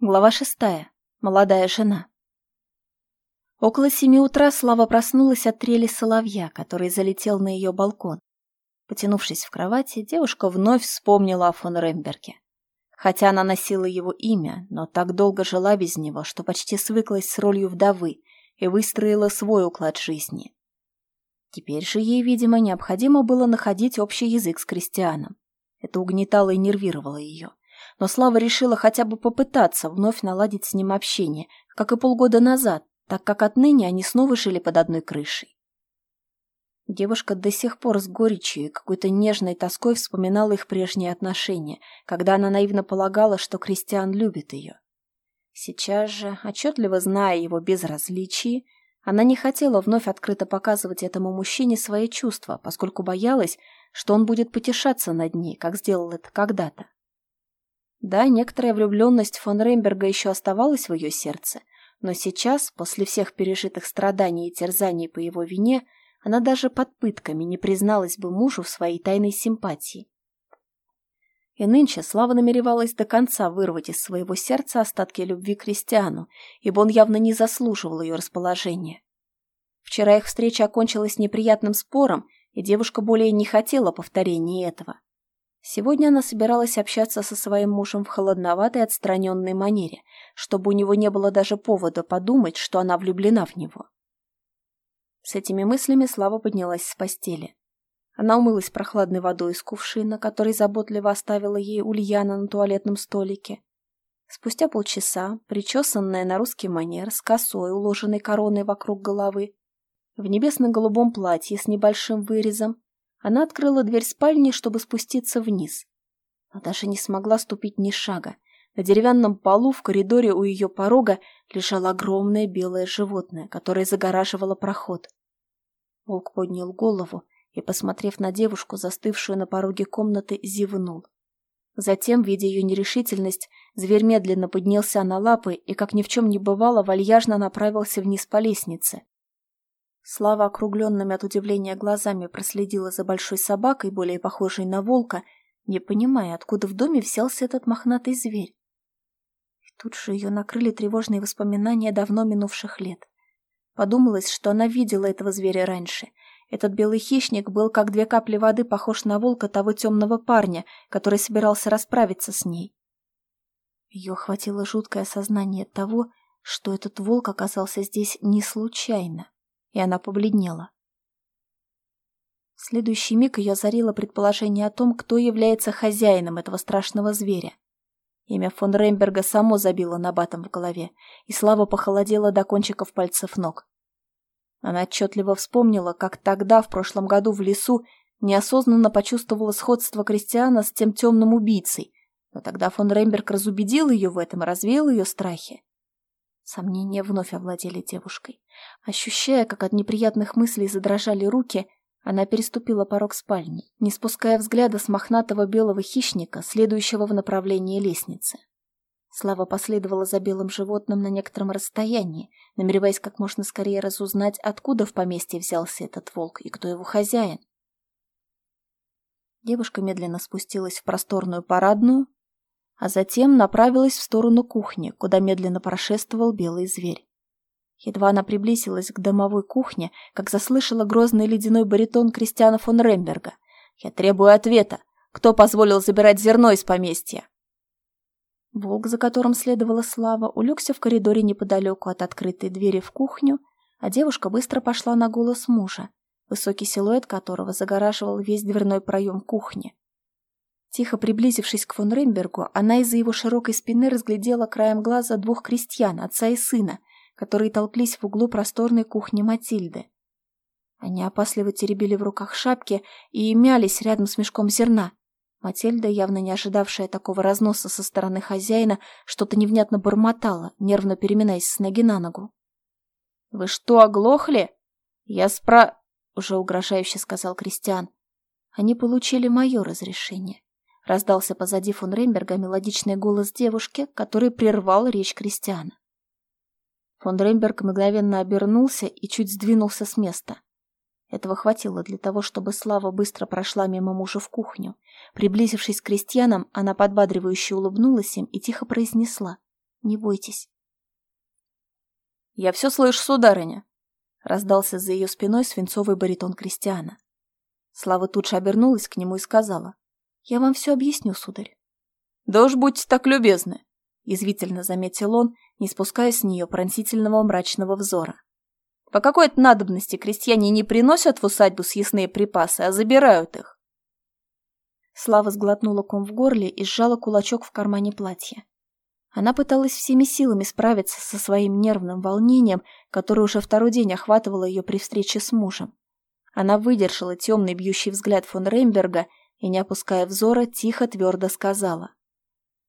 Глава шестая. Молодая жена. Около семи утра Слава проснулась от трели соловья, который залетел на ее балкон. Потянувшись в кровати, девушка вновь вспомнила о фон Ремберге. Хотя она носила его имя, но так долго жила без него, что почти свыклась с ролью вдовы и выстроила свой уклад жизни. Теперь же ей, видимо, необходимо было находить общий язык с крестьяном. Это угнетало и нервировало ее но Слава решила хотя бы попытаться вновь наладить с ним общение, как и полгода назад, так как отныне они снова жили под одной крышей. Девушка до сих пор с горечью и какой-то нежной тоской вспоминала их прежние отношения, когда она наивно полагала, что Кристиан любит ее. Сейчас же, отчетливо зная его безразличие, она не хотела вновь открыто показывать этому мужчине свои чувства, поскольку боялась, что он будет потешаться над ней, как сделал это когда-то. Да, некоторая влюбленность фон Ремберга еще оставалась в ее сердце, но сейчас, после всех пережитых страданий и терзаний по его вине, она даже под пытками не призналась бы мужу в своей тайной симпатии. И нынче Слава намеревалась до конца вырвать из своего сердца остатки любви к Кристиану, ибо он явно не заслуживал ее расположения. Вчера их встреча окончилась неприятным спором, и девушка более не хотела повторения этого. Сегодня она собиралась общаться со своим мужем в холодноватой отстраненной манере, чтобы у него не было даже повода подумать, что она влюблена в него. С этими мыслями Слава поднялась с постели. Она умылась прохладной водой из кувшина, который заботливо оставила ей Ульяна на туалетном столике. Спустя полчаса, причесанная на русский манер, с косой, уложенной короной вокруг головы, в небесно-голубом платье с небольшим вырезом, она открыла дверь спальни, чтобы спуститься вниз. Но даже не смогла ступить ни шага. На деревянном полу в коридоре у ее порога лежало огромное белое животное, которое загораживало проход. Волк поднял голову и, посмотрев на девушку, застывшую на пороге комнаты, зевнул. Затем, видя ее нерешительность, зверь медленно поднялся на лапы и, как ни в чем не бывало, вальяжно направился вниз по лестнице. Слава округленными от удивления глазами проследила за большой собакой, более похожей на волка, не понимая, откуда в доме взялся этот мохнатый зверь. И тут же ее накрыли тревожные воспоминания давно минувших лет. Подумалось, что она видела этого зверя раньше. Этот белый хищник был, как две капли воды, похож на волка того темного парня, который собирался расправиться с ней. Ее охватило жуткое осознание того, что этот волк оказался здесь не случайно и она побледнела. В следующий миг ее озарило предположение о том, кто является хозяином этого страшного зверя. Имя фон Ремберга само забило набатом в голове, и слава похолодела до кончиков пальцев ног. Она отчетливо вспомнила, как тогда, в прошлом году, в лесу, неосознанно почувствовала сходство Кристиана с тем темным убийцей, но тогда фон Ремберг разубедил ее в этом и развеял ее страхи. Сомнения вновь овладели девушкой. Ощущая, как от неприятных мыслей задрожали руки, она переступила порог спальни, не спуская взгляда с мохнатого белого хищника, следующего в направлении лестницы. Слава последовала за белым животным на некотором расстоянии, намереваясь как можно скорее разузнать, откуда в поместье взялся этот волк и кто его хозяин. Девушка медленно спустилась в просторную парадную, а затем направилась в сторону кухни, куда медленно прошествовал белый зверь. Едва она приблизилась к домовой кухне, как заслышала грозный ледяной баритон Кристиана фон Ремберга. «Я требую ответа. Кто позволил забирать зерно из поместья?» Волк, за которым следовала Слава, улегся в коридоре неподалеку от открытой двери в кухню, а девушка быстро пошла на голос мужа, высокий силуэт которого загораживал весь дверной проем кухни. Тихо приблизившись к фон Рембергу, она из-за его широкой спины разглядела краем глаза двух крестьян, отца и сына, которые толклись в углу просторной кухни Матильды. Они опасливо теребили в руках шапки и мялись рядом с мешком зерна. Матильда, явно не ожидавшая такого разноса со стороны хозяина, что-то невнятно бормотала, нервно переминаясь с ноги на ногу. «Вы что, оглохли? Я спра...» — уже угрожающе сказал Кристиан. «Они получили мое разрешение. Раздался позади фон Ремберга мелодичный голос девушки, который прервал речь Кристиана. Фон Ремберг мгновенно обернулся и чуть сдвинулся с места. Этого хватило для того, чтобы Слава быстро прошла мимо мужа в кухню. Приблизившись к крестьянам, она подбадривающе улыбнулась им и тихо произнесла. Не бойтесь. «Я все слышу, сударыня!» — раздался за ее спиной свинцовый баритон Кристиана. Слава тут же обернулась к нему и сказала. «Я вам все объясню, сударь». «Да уж будьте так любезны!» — язвительно заметил он, не спуская с нее пронзительного мрачного взора. «По какой-то надобности крестьяне не приносят в усадьбу съестные припасы, а забирают их». Слава сглотнула ком в горле и сжала кулачок в кармане платья. Она пыталась всеми силами справиться со своим нервным волнением, которое уже второй день охватывало ее при встрече с мужем. Она выдержала темный бьющий взгляд фон Реймберга и, не опуская взора, тихо твердо сказала.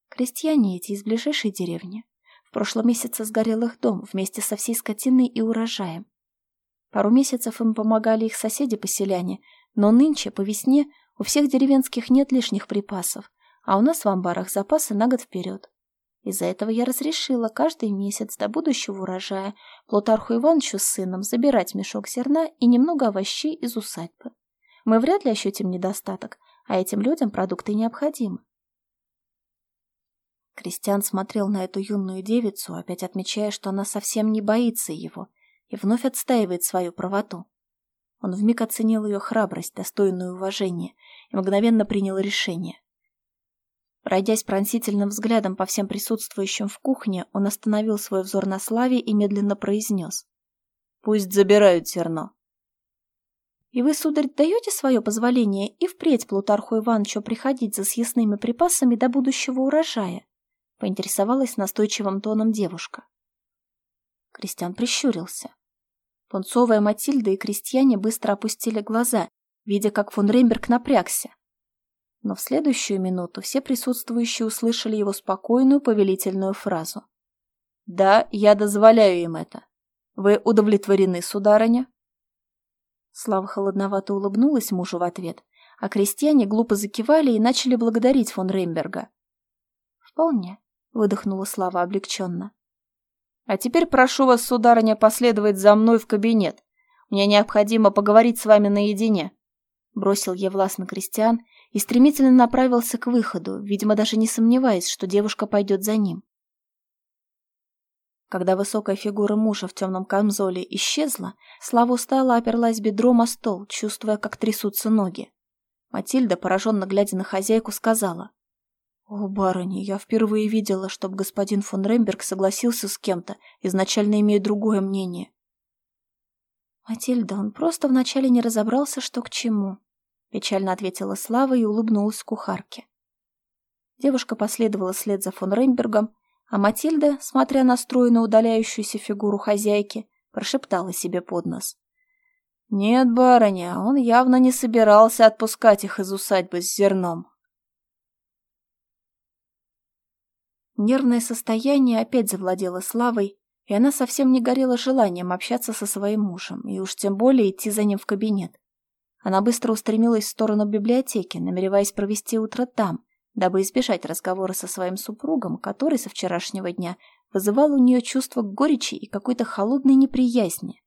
«Крестьяне эти из ближайшей деревни. В прошлом месяце сгорел их дом вместе со всей скотиной и урожаем. Пару месяцев им помогали их соседи-поселяне, но нынче, по весне, у всех деревенских нет лишних припасов, а у нас в амбарах запасы на год вперед. Из-за этого я разрешила каждый месяц до будущего урожая Плутарху Ивановичу с сыном забирать мешок зерна и немного овощей из усадьбы. Мы вряд ли ощутим недостаток, а этим людям продукты необходимы. Кристиан смотрел на эту юную девицу, опять отмечая, что она совсем не боится его и вновь отстаивает свою правоту. Он вмиг оценил ее храбрость, достойную уважения, и мгновенно принял решение. Пройдясь пронзительным взглядом по всем присутствующим в кухне, он остановил свой взор на Славе и медленно произнес. «Пусть забирают зерно». «И вы, сударь, даете свое позволение и впредь Плутарху Ивановичу приходить за съестными припасами до будущего урожая?» — поинтересовалась настойчивым тоном девушка. Кристиан прищурился. Пунцовая Матильда и крестьяне быстро опустили глаза, видя, как фон Ремберг напрягся. Но в следующую минуту все присутствующие услышали его спокойную повелительную фразу. «Да, я дозволяю им это. Вы удовлетворены, сударыня?» Слава холодновато улыбнулась мужу в ответ, а крестьяне глупо закивали и начали благодарить фон Реймберга. «Вполне», — выдохнула Слава облегченно. «А теперь прошу вас, сударыня, последовать за мной в кабинет. Мне необходимо поговорить с вами наедине», — бросил ей властно крестьян и стремительно направился к выходу, видимо, даже не сомневаясь, что девушка пойдет за ним. Когда высокая фигура мужа в темном камзоле исчезла, Слава устала оперлась бедром о стол, чувствуя, как трясутся ноги. Матильда, пораженно глядя на хозяйку, сказала. «О, барыня, я впервые видела, чтобы господин фон Ремберг согласился с кем-то, изначально имея другое мнение». Матильда, он просто вначале не разобрался, что к чему, — печально ответила Слава и улыбнулась кухарке. Девушка последовала след за фон Рейнбергом, а Матильда, смотря на стройно удаляющуюся фигуру хозяйки, прошептала себе под нос. «Нет, барыня, он явно не собирался отпускать их из усадьбы с зерном». Нервное состояние опять завладело Славой, и она совсем не горела желанием общаться со своим мужем, и уж тем более идти за ним в кабинет. Она быстро устремилась в сторону библиотеки, намереваясь провести утро там, дабы избежать разговора со своим супругом, который со вчерашнего дня вызывал у нее чувство горечи и какой-то холодной неприязни.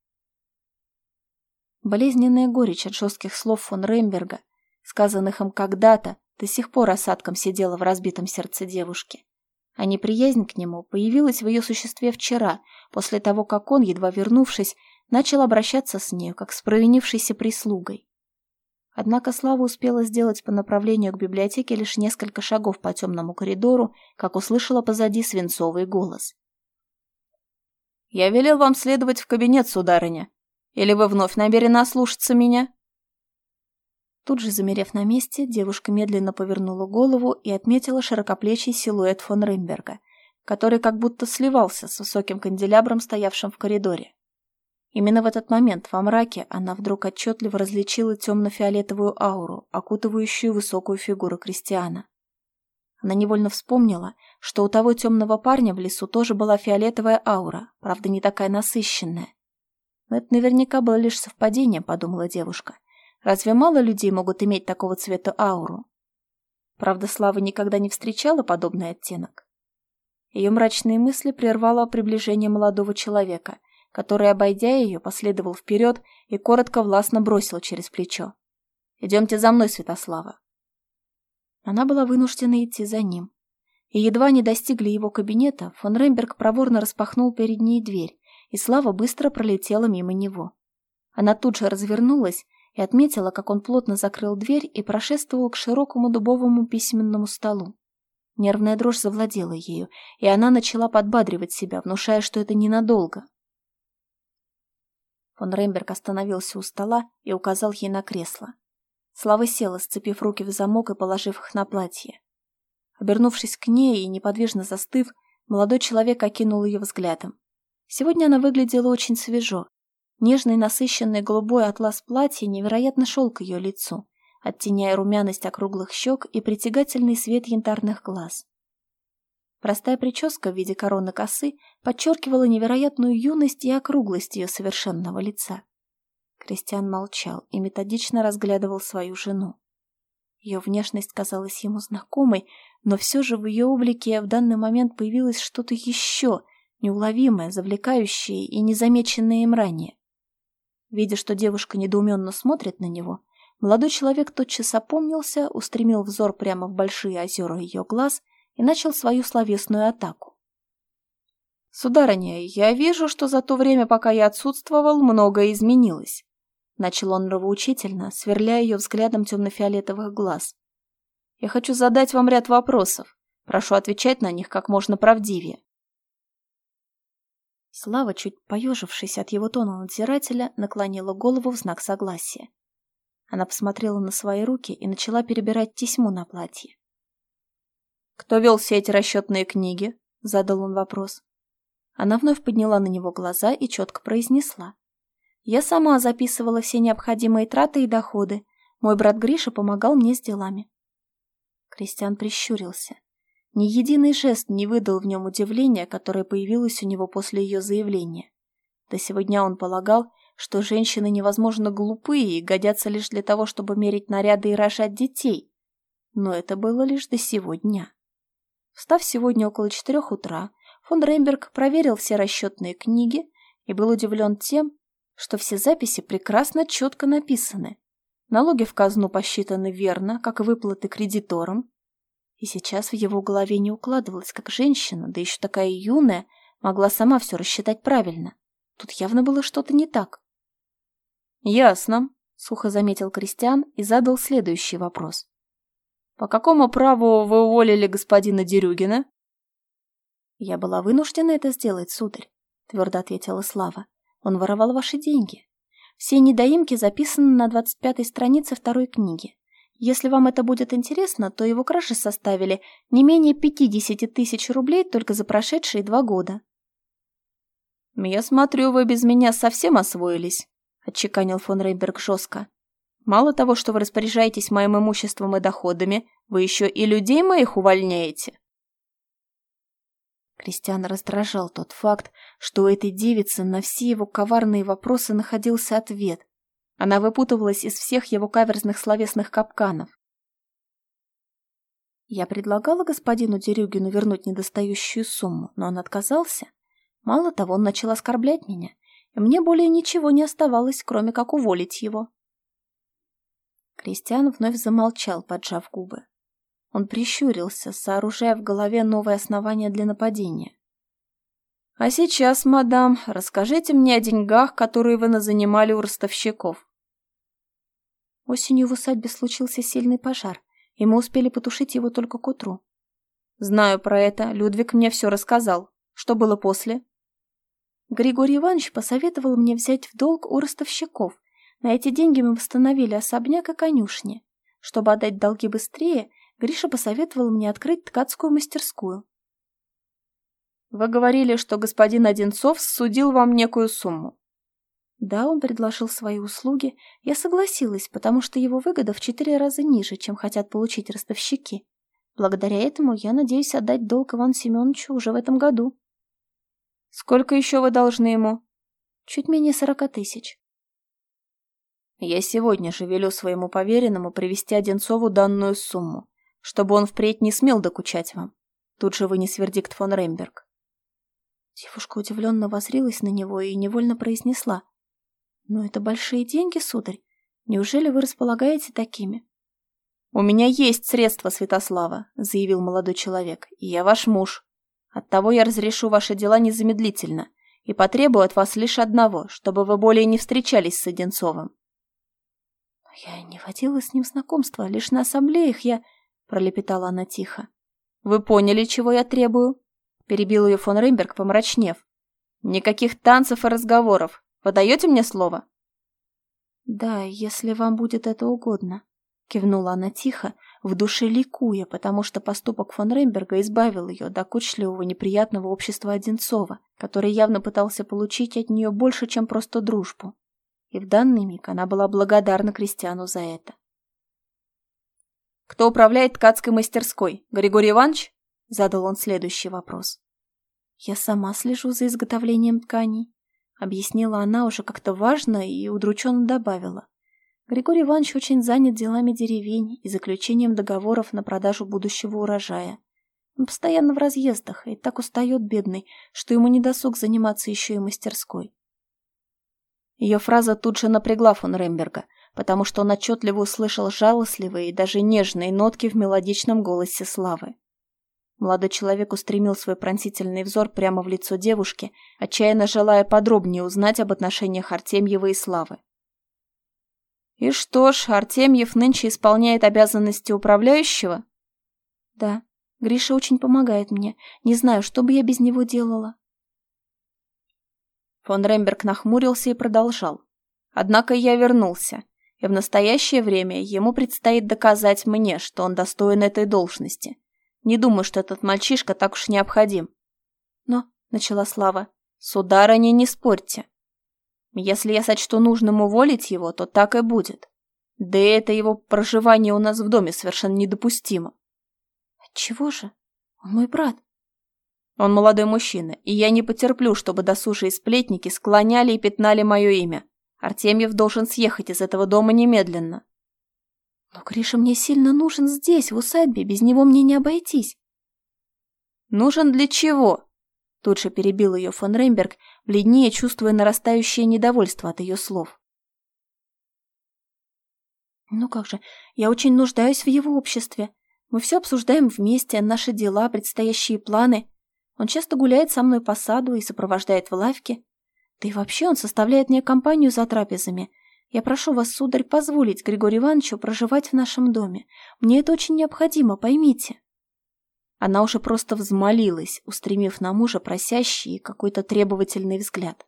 Болезненная горечь от жестких слов фон Ремберга, сказанных им когда-то, до сих пор осадком сидела в разбитом сердце девушки. А неприязнь к нему появилась в ее существе вчера, после того, как он, едва вернувшись, начал обращаться с нею, как с провинившейся прислугой. Однако Слава успела сделать по направлению к библиотеке лишь несколько шагов по темному коридору, как услышала позади свинцовый голос. «Я велел вам следовать в кабинет, сударыня. Или вы вновь намерены ослушаться меня?» Тут же, замерев на месте, девушка медленно повернула голову и отметила широкоплечий силуэт фон Римберга, который как будто сливался с высоким канделябром, стоявшим в коридоре. Именно в этот момент во мраке она вдруг отчетливо различила темно-фиолетовую ауру, окутывающую высокую фигуру Кристиана. Она невольно вспомнила, что у того темного парня в лесу тоже была фиолетовая аура, правда, не такая насыщенная. Но это наверняка было лишь совпадение, подумала девушка. Разве мало людей могут иметь такого цвета ауру? Правда, Слава никогда не встречала подобный оттенок. Ее мрачные мысли прервало приближение молодого человека — который, обойдя ее, последовал вперед и коротко властно бросил через плечо. «Идемте за мной, Святослава». Она была вынуждена идти за ним. И едва не достигли его кабинета, фон Ремберг проворно распахнул перед ней дверь, и Слава быстро пролетела мимо него. Она тут же развернулась и отметила, как он плотно закрыл дверь и прошествовал к широкому дубовому письменному столу. Нервная дрожь завладела ею, и она начала подбадривать себя, внушая, что это ненадолго. Фон Ремберг остановился у стола и указал ей на кресло. Слава села, сцепив руки в замок и положив их на платье. Обернувшись к ней и неподвижно застыв, молодой человек окинул ее взглядом. Сегодня она выглядела очень свежо. Нежный насыщенный голубой атлас платья невероятно шел к ее лицу, оттеняя румяность округлых щек и притягательный свет янтарных глаз. Простая прическа в виде короны косы подчеркивала невероятную юность и округлость ее совершенного лица. Кристиан молчал и методично разглядывал свою жену. Ее внешность казалась ему знакомой, но все же в ее облике в данный момент появилось что-то еще, неуловимое, завлекающее и незамеченное им ранее. Видя, что девушка недоуменно смотрит на него, молодой человек тотчас опомнился, устремил взор прямо в большие озера ее глаз и начал свою словесную атаку. «Сударыня, я вижу, что за то время, пока я отсутствовал, многое изменилось. Начал он нравоучительно, сверляя ее взглядом темно-фиолетовых глаз. «Я хочу задать вам ряд вопросов. Прошу отвечать на них как можно правдивее». Слава, чуть поежившись от его тона надзирателя, наклонила голову в знак согласия. Она посмотрела на свои руки и начала перебирать тесьму на платье. «Кто вел все эти расчетные книги?» — задал он вопрос. Она вновь подняла на него глаза и четко произнесла. Я сама записывала все необходимые траты и доходы. Мой брат Гриша помогал мне с делами. Кристиан прищурился. Ни единый жест не выдал в нем удивления, которое появилось у него после ее заявления. До сегодня он полагал, что женщины невозможно глупые и годятся лишь для того, чтобы мерить наряды и рожать детей. Но это было лишь до сегодня. Встав сегодня около четырех утра, фон Рейнберг проверил все расчетные книги и был удивлен тем, что все записи прекрасно четко написаны. Налоги в казну посчитаны верно, как и выплаты кредиторам. И сейчас в его голове не укладывалось, как женщина, да еще такая юная, могла сама все рассчитать правильно. Тут явно было что-то не так. «Ясно», — сухо заметил Кристиан и задал следующий вопрос. «По какому праву вы уволили господина Дерюгина?» «Я была вынуждена это сделать, сударь», — твердо ответила Слава. Он воровал ваши деньги. Все недоимки записаны на 25-й странице второй книги. Если вам это будет интересно, то его кражи составили не менее 50 тысяч рублей только за прошедшие два года. «Я смотрю, вы без меня совсем освоились», — отчеканил фон Рейнберг жестко. «Мало того, что вы распоряжаетесь моим имуществом и доходами, вы еще и людей моих увольняете». Кристиан раздражал тот факт, что у этой девицы на все его коварные вопросы находился ответ. Она выпутывалась из всех его каверзных словесных капканов. Я предлагала господину Дерюгину вернуть недостающую сумму, но он отказался. Мало того, он начал оскорблять меня, и мне более ничего не оставалось, кроме как уволить его. Кристиан вновь замолчал, поджав губы. Он прищурился, сооружая в голове новое основание для нападения. «А сейчас, мадам, расскажите мне о деньгах, которые вы назанимали у ростовщиков». Осенью в усадьбе случился сильный пожар, и мы успели потушить его только к утру. «Знаю про это, Людвиг мне все рассказал. Что было после?» Григорий Иванович посоветовал мне взять в долг у ростовщиков. На эти деньги мы восстановили особняк и конюшни. Чтобы отдать долги быстрее, Гриша посоветовал мне открыть ткацкую мастерскую. Вы говорили, что господин Одинцов судил вам некую сумму. Да, он предложил свои услуги. Я согласилась, потому что его выгода в четыре раза ниже, чем хотят получить ростовщики. Благодаря этому я надеюсь отдать долг Ивану Семеновичу уже в этом году. Сколько еще вы должны ему? Чуть менее сорока тысяч. Я сегодня же велю своему поверенному привести Одинцову данную сумму чтобы он впредь не смел докучать вам. Тут же вынес вердикт фон Ремберг. Девушка удивленно возрилась на него и невольно произнесла. «Но это большие деньги, сударь. Неужели вы располагаете такими?» «У меня есть средства, Святослава», — заявил молодой человек, — «и я ваш муж. Оттого я разрешу ваши дела незамедлительно и потребую от вас лишь одного, чтобы вы более не встречались с Одинцовым». «Я не водила с ним знакомства, лишь на ассамблеях я...» — пролепетала она тихо. «Вы поняли, чего я требую?» — перебил ее фон Ремберг, помрачнев. «Никаких танцев и разговоров. Вы мне слово?» «Да, если вам будет это угодно», Кивнула она тихо, в душе ликуя, потому что поступок фон Ремберга избавил ее до кучливого неприятного общества Одинцова, который явно пытался получить от нее больше, чем просто дружбу. И в данный миг она была благодарна Кристиану за это. «Кто управляет ткацкой мастерской? Григорий Иванович?» Задал он следующий вопрос. «Я сама слежу за изготовлением тканей», — объяснила она уже как-то важно и удрученно добавила. Григорий Иванович очень занят делами деревень и заключением договоров на продажу будущего урожая. Он постоянно в разъездах и так устает, бедный, что ему не досуг заниматься еще и мастерской. Ее фраза тут же напрягла фон Ремберга, потому что он отчетливо услышал жалостливые и даже нежные нотки в мелодичном голосе Славы. Молодой человек устремил свой пронзительный взор прямо в лицо девушки, отчаянно желая подробнее узнать об отношениях Артемьева и Славы. И что ж, Артемьев нынче исполняет обязанности управляющего? Да, Гриша очень помогает мне. Не знаю, что бы я без него делала. Фон Ремберг нахмурился и продолжал. Однако я вернулся, и в настоящее время ему предстоит доказать мне, что он достоин этой должности. Не думаю, что этот мальчишка так уж необходим. Но, — начала Слава, — сударыня, не спорьте. Если я сочту нужным уволить его, то так и будет. Да и это его проживание у нас в доме совершенно недопустимо. Чего же? Он мой брат. Он молодой мужчина, и я не потерплю, чтобы досужие сплетники склоняли и пятнали мое имя. Артемьев должен съехать из этого дома немедленно. Но Гриша мне сильно нужен здесь, в усадьбе, без него мне не обойтись. Нужен для чего? Тут же перебил ее фон Ремберг, бледнее чувствуя нарастающее недовольство от ее слов. «Ну как же, я очень нуждаюсь в его обществе. Мы все обсуждаем вместе, наши дела, предстоящие планы. Он часто гуляет со мной по саду и сопровождает в лавке. Да и вообще он составляет мне компанию за трапезами. Я прошу вас, сударь, позволить Григорию Ивановичу проживать в нашем доме. Мне это очень необходимо, поймите». Она уже просто взмолилась, устремив на мужа просящий какой-то требовательный взгляд.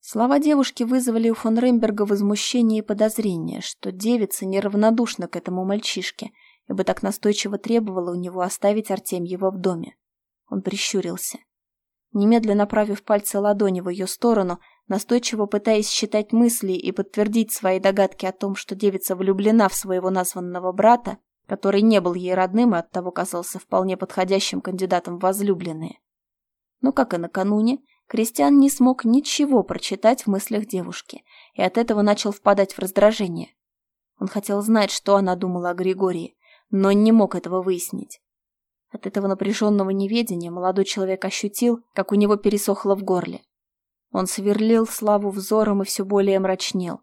Слова девушки вызвали у фон Ремберга возмущение и подозрение, что девица неравнодушна к этому мальчишке, ибо так настойчиво требовала у него оставить Артемьева в доме. Он прищурился. Немедленно направив пальцы ладони в ее сторону, настойчиво пытаясь считать мысли и подтвердить свои догадки о том, что девица влюблена в своего названного брата, который не был ей родным и оттого казался вполне подходящим кандидатом в возлюбленные. Но, как и накануне, Кристиан не смог ничего прочитать в мыслях девушки и от этого начал впадать в раздражение. Он хотел знать, что она думала о Григории, но не мог этого выяснить. От этого напряженного неведения молодой человек ощутил, как у него пересохло в горле. Он сверлил Славу взором и все более мрачнел.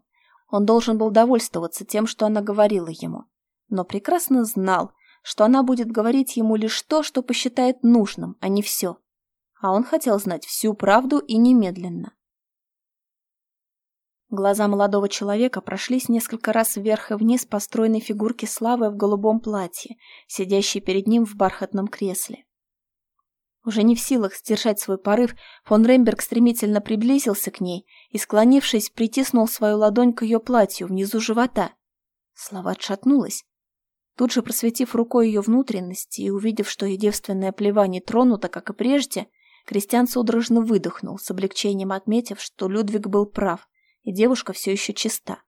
Он должен был довольствоваться тем, что она говорила ему но прекрасно знал, что она будет говорить ему лишь то, что посчитает нужным, а не все. А он хотел знать всю правду и немедленно. Глаза молодого человека прошлись несколько раз вверх и вниз по стройной фигурке Славы в голубом платье, сидящей перед ним в бархатном кресле. Уже не в силах сдержать свой порыв, фон Ремберг стремительно приблизился к ней и, склонившись, притиснул свою ладонь к ее платью внизу живота. Слава отшатнулась, Тут же просветив рукой ее внутренности и увидев, что ее девственная плева не тронута, как и прежде, Кристиан судорожно выдохнул, с облегчением отметив, что Людвиг был прав, и девушка все еще чиста.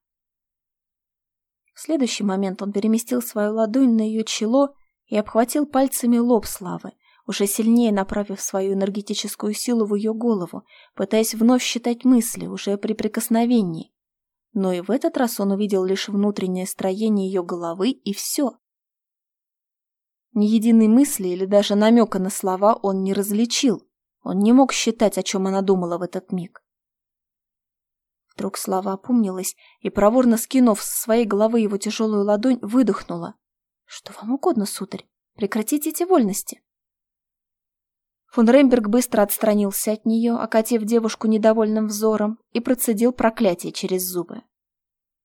В следующий момент он переместил свою ладонь на ее чело и обхватил пальцами лоб Славы, уже сильнее направив свою энергетическую силу в ее голову, пытаясь вновь считать мысли уже при прикосновении, но и в этот раз он увидел лишь внутреннее строение ее головы и все. Ни единой мысли или даже намека на слова он не различил. Он не мог считать, о чем она думала в этот миг. Вдруг Слава опомнилась и, проворно скинув с своей головы его тяжелую ладонь, выдохнула. «Что вам угодно, сударь? Прекратите эти вольности!» Фон Ремберг быстро отстранился от нее, окатив девушку недовольным взором, и процедил проклятие через зубы.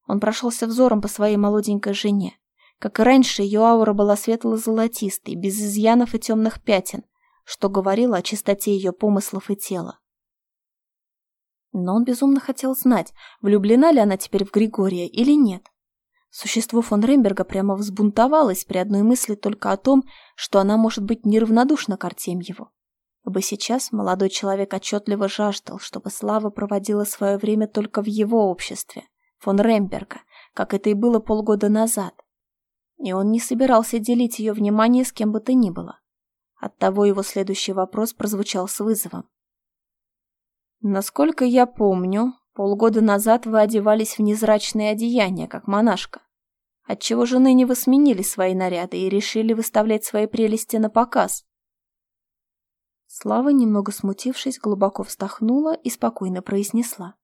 Он прошелся взором по своей молоденькой жене. Как и раньше, ее аура была светло-золотистой, без изъянов и темных пятен, что говорило о чистоте ее помыслов и тела. Но он безумно хотел знать, влюблена ли она теперь в Григория или нет. Существо фон Ремберга прямо взбунтовалось при одной мысли только о том, что она может быть неравнодушна к Артемьеву. Ибо сейчас молодой человек отчетливо жаждал, чтобы Слава проводила свое время только в его обществе, фон Ремберга, как это и было полгода назад. И он не собирался делить ее внимание с кем бы то ни было. Оттого его следующий вопрос прозвучал с вызовом. Насколько я помню, полгода назад вы одевались в незрачные одеяния, как монашка. Отчего же ныне вы сменили свои наряды и решили выставлять свои прелести на показ? Слава, немного смутившись, глубоко вздохнула и спокойно произнесла.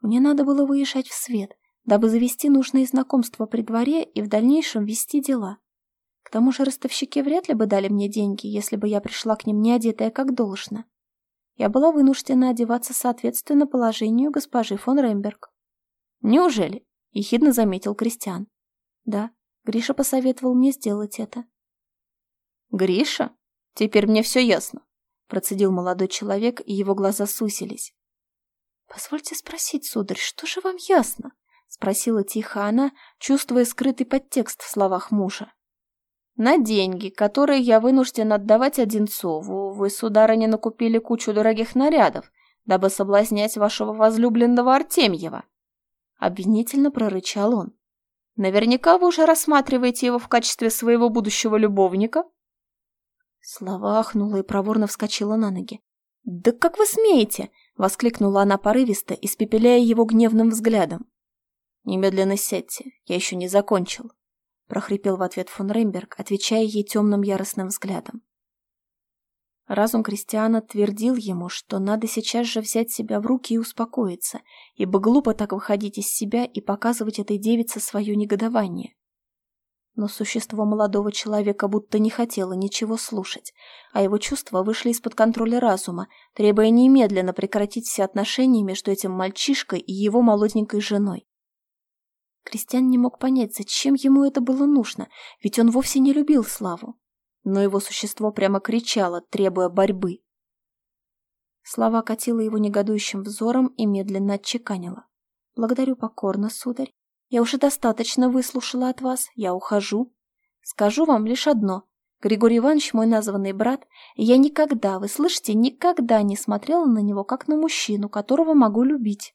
Мне надо было выезжать в свет, дабы завести нужные знакомства при дворе и в дальнейшем вести дела. К тому же ростовщики вряд ли бы дали мне деньги, если бы я пришла к ним не одетая как должно я была вынуждена одеваться соответственно положению госпожи фон Ремберг. «Неужели?» — ехидно заметил Кристиан. «Да, Гриша посоветовал мне сделать это». «Гриша? Теперь мне все ясно», — процедил молодой человек, и его глаза сусились. «Позвольте спросить, сударь, что же вам ясно?» — спросила тихо она, чувствуя скрытый подтекст в словах мужа. На деньги, которые я вынужден отдавать Одинцову, вы, сударыня, накупили кучу дорогих нарядов, дабы соблазнять вашего возлюбленного Артемьева. Обвинительно прорычал он. Наверняка вы уже рассматриваете его в качестве своего будущего любовника. Слава ахнула и проворно вскочила на ноги. «Да как вы смеете?» — воскликнула она порывисто, испепеляя его гневным взглядом. «Немедленно сядьте, я еще не закончил», прохрипел в ответ фон Ремберг, отвечая ей темным яростным взглядом. Разум Кристиана твердил ему, что надо сейчас же взять себя в руки и успокоиться, ибо глупо так выходить из себя и показывать этой девице свое негодование. Но существо молодого человека будто не хотело ничего слушать, а его чувства вышли из-под контроля разума, требуя немедленно прекратить все отношения между этим мальчишкой и его молоденькой женой. Кристиан не мог понять, зачем ему это было нужно, ведь он вовсе не любил Славу. Но его существо прямо кричало, требуя борьбы. Слава катила его негодующим взором и медленно отчеканила. «Благодарю покорно, сударь. Я уже достаточно выслушала от вас, я ухожу. Скажу вам лишь одно. Григорий Иванович мой названный брат, я никогда, вы слышите, никогда не смотрела на него как на мужчину, которого могу любить.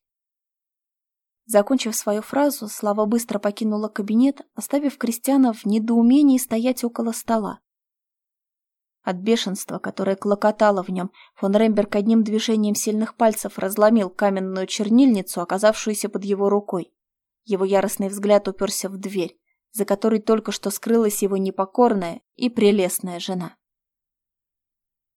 Закончив свою фразу, Слава быстро покинула кабинет, оставив Кристиана в недоумении стоять около стола. От бешенства, которое клокотало в нем, фон Ремберг одним движением сильных пальцев разломил каменную чернильницу, оказавшуюся под его рукой. Его яростный взгляд уперся в дверь, за которой только что скрылась его непокорная и прелестная жена.